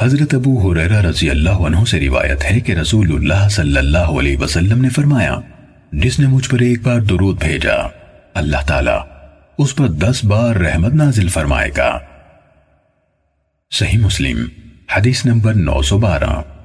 حضرت ابو حریرہ رضی اللہ عنہ سے روایت ہے کہ رسول اللہ صلی اللہ علیہ وسلم نے فرمایا، جس نے مجھ پر ایک بار درود بھیجا، اللہ تعالیٰ اس پر دس بار رحمت نازل فرمائے گا۔ صحیح مسلم، حدیث نمبر نو سو بارہ۔